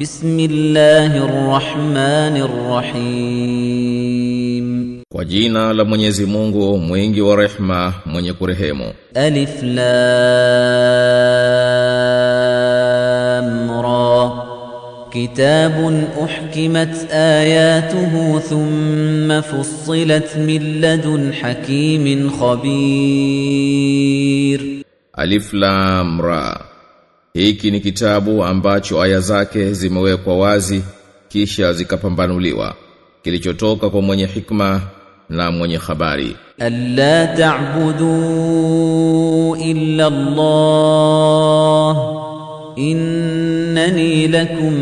بسم الله الرحمن الرحيم وجينا لمنيزي مونغو موينجي ورحمة من رحيمو ألف لام را كتاب أحكمت آياته ثم فصلت من لدن حكيم خبير ألف لام را Hiki ni kitabu ambacho aya zake zimewekwa wazi kisha zikapambanuliwa. Kilichotoka kwa mwenye hikma na mwenye habari. Alla ta'budu illa Allah innani lakum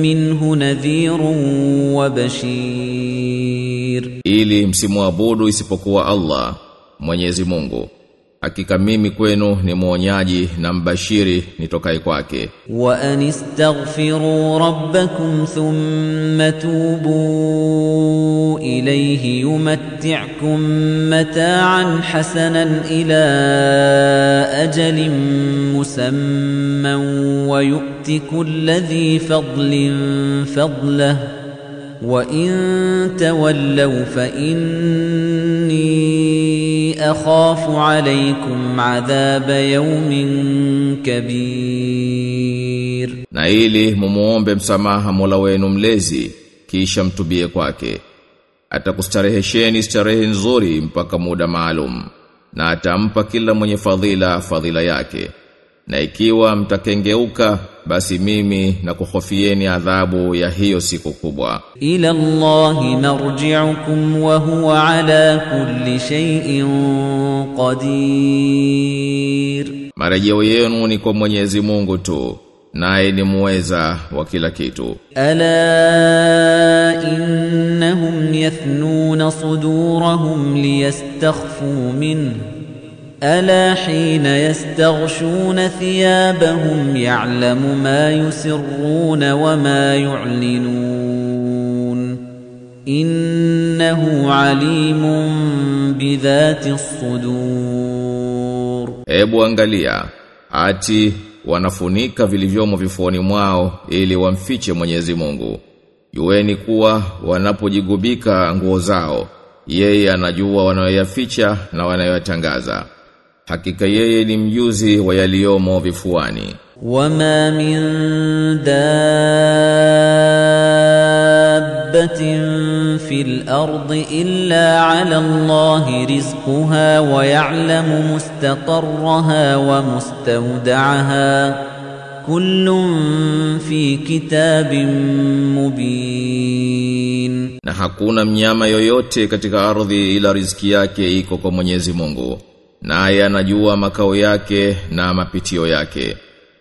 minhu nadhirun wa bashir, ili msimuabudu isipokuwa Allah Mwenyezi Mungu. hakika mimi kwenu ni mwonyaji na mbashiri nitokai kwake وأن استغفروا ربكم ثم توبوا إليه يمتعكم متاعا حسنا إلى أجل مسمى ويؤت كل ذي فضل فضله وإن تولوا فإني أخاف عليكم عذاب يوم كبير na ili mumuombe msamaha Mola wenu mlezi kisha mtubie kwake atakustarehesheni starehe nzuri mpaka muda maalum na atampa kila mwenye fadhila fadhila yake na ikiwa mtakengeuka basi mimi na kukhofieni adhabu ya hiyo siku kubwa. Ila Allahi marji'ukum wa huwa ala kulli shay'in qadir, marejeo yenu ni kwa Mwenyezi Mungu tu naye ni muweza wa kila kitu. Ala innahum yathnuna sudurahum liyastakhfu minhu ألا حين يستغشون ثيابهم يعلم ما يسرون وما يعلنون إنه عليم بذات الصدور Ebu angalia ati wanafunika vilivyomo vifuani mwao ili wamfiche Mwenyezi Mungu. Jueni kuwa wanapojigubika nguo zao, yeye anajua wanayoyaficha na wanayoyatangaza. hakika yeye ni mjuzi wa yaliomo vifuani. Wama min dabbatin fil ardi illa ala allahi rizquha wa ya'lamu mustaqarraha wa mustawda'aha. Kullun fi kitabin mubin. Na hakuna mnyama yoyote katika ardhi ila riziki yake iko kwa Mwenyezi Mungu. Naye anajua makao yake na mapitio yake.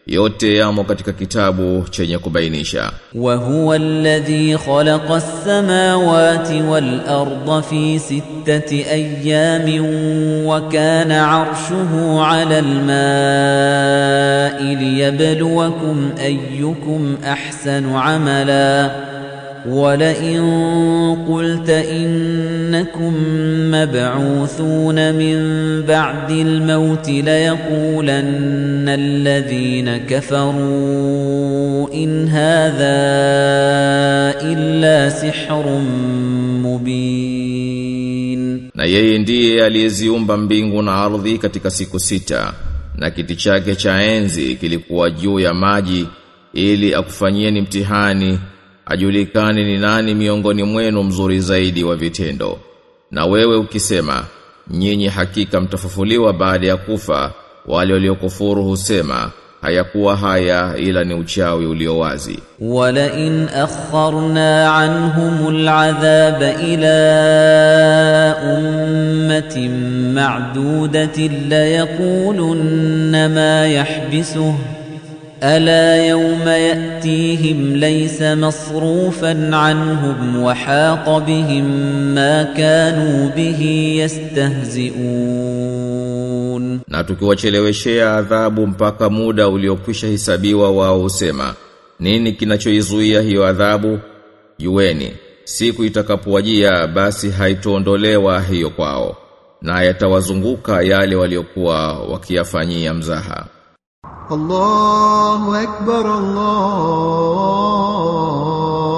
Yote yamo katika kitabu chenye kubainisha. وهو الذي خلق السماوات والأرض في ستة أيام وكان عرشه على الماء ليبلوكم أيكم أحسن عملا ولئن قلت إنكم مبعوثون من بعد الموت ليقولن الذين كفروا إن هذا إلا سحر مبين Na yeye ndiye aliyeziumba mbingu na ardhi katika siku sita na kiti chake cha enzi kilikuwa juu ya maji ili akufanyieni mtihani ajulikani ni nani miongoni mwenu mzuri zaidi wa vitendo. Na wewe ukisema nyinyi hakika mtafufuliwa baada ya kufa wale waliokufuru husema hayakuwa haya ila ni uchawi ulio wazi. Wala in akharna anhum aladhab ila ummatin ma'dudatin la yaqulunna ma yahbisuhu. ألا يوم يأتيهم ليس مصروفا عنهم وحاق بهم ما كانوا به يستهزئون Na tukiwacheleweshea adhabu mpaka muda uliokwisha hisabiwa wao husema nini kinachoizuia hiyo adhabu jueni siku itakapowajia basi haitoondolewa hiyo kwao na yatawazunguka yale waliokuwa wakiyafanyia mzaha الله أكبر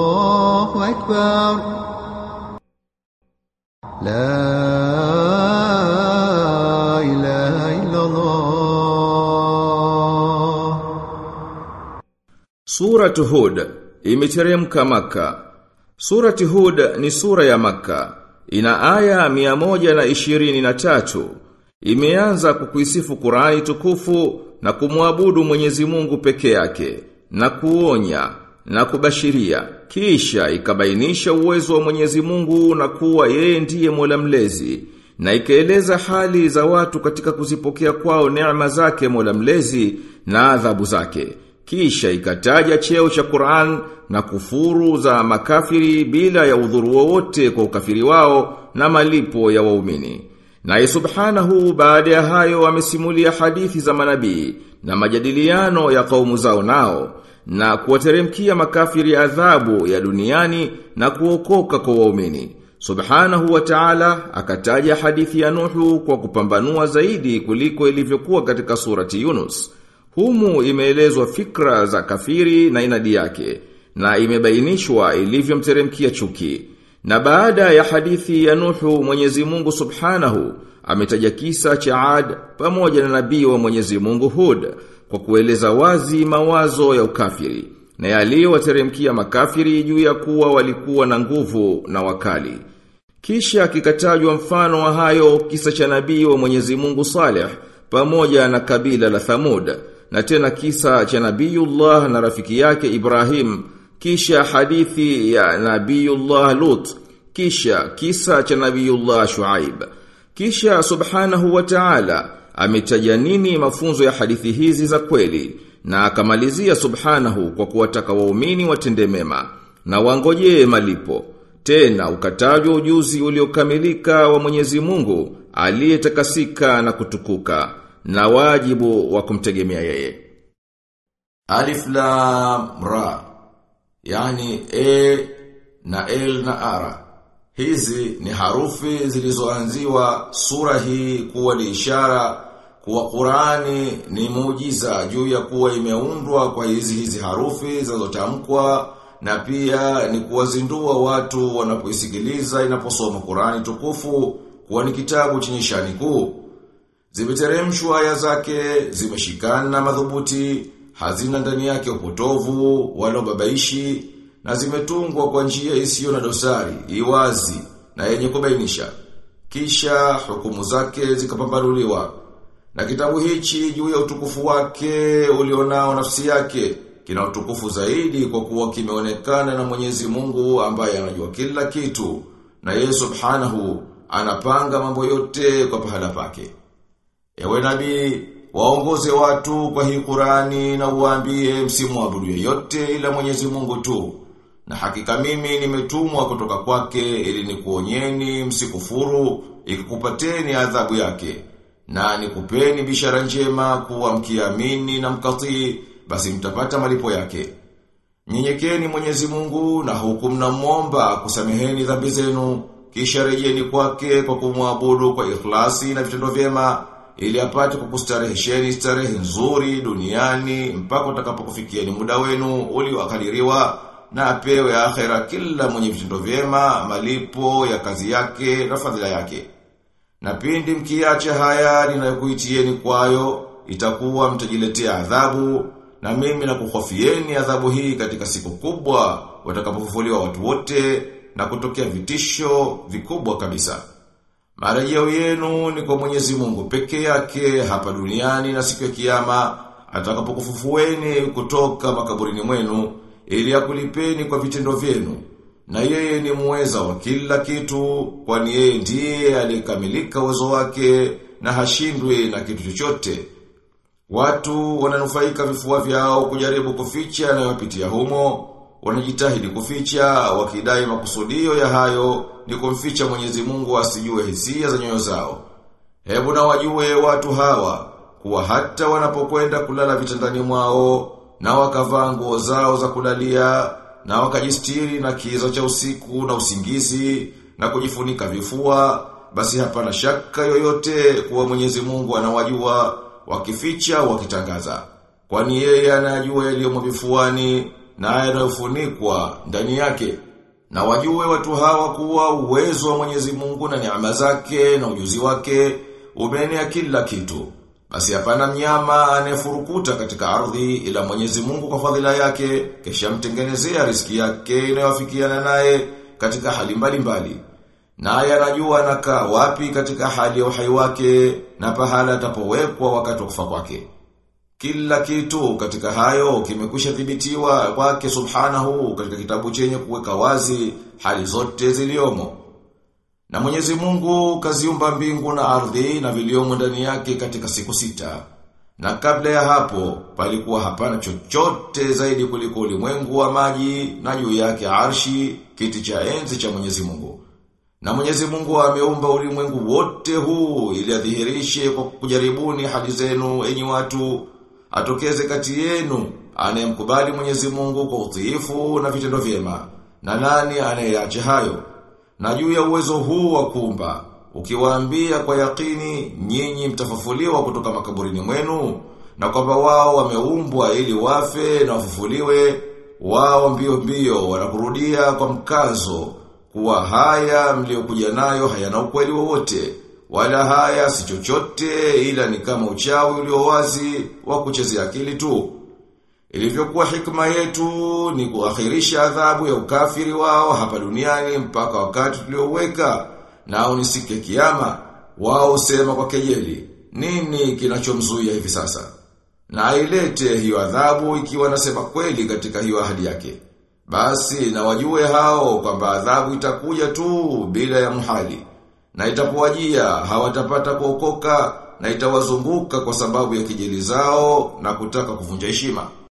الله أكبر لا إله إلا الله Suratu Hud imeteremka Maka. Surati Hud ni sura ya Maka. Ina aya 123. Imeanza kukuisifu Qur'ani tukufu na kumwabudu Mwenyezi Mungu peke yake na kuonya na kubashiria. Kisha ikabainisha uwezo wa Mwenyezi Mungu na kuwa yeye ndiye Mola mlezi na ikaeleza hali za watu katika kuzipokea kwao neema zake Mola mlezi na adhabu zake. Kisha ikataja cheo cha Qur'an na kufuru za makafiri bila ya udhuru wowote kwa ukafiri wao na malipo ya waumini. Naye subhanahu baada ya hayo wamesimulia hadithi za manabii na majadiliano ya kaumu zao nao na kuwateremkia makafiri adhabu ya duniani na kuokoka kwa waumini. Subhanahu wa ta'ala akataja hadithi ya Nuhu kwa kupambanua zaidi kuliko ilivyokuwa katika surati Yunus. Humu imeelezwa fikra za kafiri na inadi yake na imebainishwa ilivyomteremkia chuki. Na baada ya hadithi ya Nuhu Mwenyezi Mungu Subhanahu ametaja kisa cha Ad pamoja na nabii wa Mwenyezi Mungu Hud kwa kueleza wazi mawazo ya ukafiri na yaliyowateremkia makafiri juu ya kuwa walikuwa na nguvu na wakali. Kisha kikatajwa mfano wa hayo kisa cha nabii wa Mwenyezi Mungu Saleh pamoja na kabila la Thamud na tena kisa cha Nabiyullah na rafiki yake Ibrahim kisha hadithi ya Nabiyullah Lut kisha kisa cha Nabiyullah Shuaib. Kisha subhanahu wa ta'ala ametaja nini mafunzo ya hadithi hizi za kweli na akamalizia subhanahu kwa kuwataka waumini watende mema na wangojee malipo. Tena ukatajwa ujuzi uliokamilika wa Mwenyezi Mungu aliyetakasika na kutukuka na wajibu wa kumtegemea yeye. Alif Lam Ra yani E na L na r Hizi ni harufi zilizoanziwa sura hii kuwa ni ishara kuwa Qurani ni muujiza juu ya kuwa imeundwa kwa hizi hizi harufi zinazotamkwa na pia ni kuwazindua watu wanapoisikiliza inaposoma Qurani tukufu kuwa ni kitabu chenye shani kuu. Zimeteremshwa aya zake, zimeshikana madhubuti, hazina ndani yake upotovu wala babaishi na zimetungwa kwa njia isiyo na dosari, iwazi na yenye kubainisha. Kisha hukumu zake zikapambanuliwa. Na kitabu hichi juu ya utukufu wake ulionao nafsi yake kina utukufu zaidi kwa kuwa kimeonekana na Mwenyezi Mungu ambaye anajua kila kitu na yeye Subhanahu anapanga mambo yote kwa pahala pake. Ewe nabii, waongoze watu kwa hii Qurani na uwaambie msimwabudu yeyote ila Mwenyezi Mungu tu. Na hakika mimi nimetumwa kutoka kwake ili nikuonyeni msikufuru ikikupateni adhabu yake. Na nikupeni bishara njema kuwa mkiamini na mkatii basi mtapata malipo yake. Nyenyekeni Mwenyezi Mungu na huku mnamwomba kusameheni dhambi zenu kisha rejeni kwake kwa kumwabudu kwa ikhlasi na vitendo vyema ili apate kukustarehesheni starehe nzuri duniani mpaka utakapokufikia ni muda wenu uliokadiriwa na apewe akhera kila mwenye vitendo vyema malipo ya kazi yake na fadhila yake. Na pindi mkiacha haya ninayokuitieni kwayo itakuwa mtajiletea adhabu na mimi na kuhofieni adhabu hii katika siku kubwa watakapofufuliwa watu wote na kutokea vitisho vikubwa kabisa. Marejeo yenu ni kwa Mwenyezi Mungu peke yake hapa duniani na siku ya kiyama atakapokufufueni kutoka makaburini mwenu ili akulipeni kwa vitendo vyenu. Na yeye ni muweza wa kila kitu kwani yeye ndiye aliyekamilika uwezo wake na hashindwi na kitu chochote. Watu wananufaika vifua vyao kujaribu kuficha na wapitia humo, wanajitahidi kuficha wakidai makusudio ya hayo ni kumficha Mwenyezi Mungu asijue hisia za nyoyo zao. Hebu na wajue watu hawa kuwa hata wanapokwenda kulala vitandani mwao na wakavaa nguo zao za kulalia na wakajistiri na kiza cha usiku na usingizi na kujifunika vifua basi hapana shaka yoyote kuwa Mwenyezi Mungu anawajua wakificha wakitangaza. Kwani yeye anajua yaliyo vifuani na yanayofunikwa ndani yake. Na wajue watu hawa kuwa uwezo wa Mwenyezi Mungu na neema zake na ujuzi wake umeenea kila kitu. Basi hapana mnyama anayefurukuta katika ardhi ila Mwenyezi Mungu kwa fadhila yake kisha mtengenezea riziki yake inayofikiana naye katika hali mbalimbali. Naye anajua anakaa wapi katika hali ya uhai wake na pahala atapowekwa wakati wa kufa kwake. Kila kitu katika hayo kimekwisha dhibitiwa kwake subhanahu katika kitabu chenye kuweka wazi hali zote ziliomo. Na Mwenyezi Mungu kaziumba mbingu na ardhi na viliomo ndani yake katika siku sita. Na kabla ya hapo palikuwa hapana chochote zaidi kuliko ulimwengu wa maji na juu yake arshi kiti cha enzi cha Mwenyezi Mungu. Na Mwenyezi Mungu ameumba ulimwengu wote huu ili adhihirishe kwa kujaribuni hali zenu enyi watu atokeze kati yenu anayemkubali Mwenyezi Mungu kwa utiifu na vitendo vyema. Na nani anayeacha hayo? Na juu ya uwezo huu wa kuumba ukiwaambia kwa yakini nyinyi mtafufuliwa kutoka makaburini mwenu na kwamba wao wameumbwa ili wafe na wafufuliwe wao mbio mbio wanakurudia kwa mkazo kuwa haya mliokuja nayo hayana ukweli wowote wala haya si chochote ila ni kama uchawi ulio wazi wa kuchezea akili tu. Ilivyokuwa hikma yetu ni kuakhirisha adhabu ya ukafiri wao hapa duniani mpaka wakati tulioweka nao ni siku ya kiyama wao sema kwa kejeli nini kinachomzuia hivi sasa? Na ailete hiyo adhabu ikiwa nasema kweli katika hiyo ahadi yake. Basi na wajue hao kwamba adhabu itakuja tu bila ya muhali na itapowajia hawatapata kuokoka na itawazunguka kwa sababu ya kijeli zao na kutaka kuvunja heshima.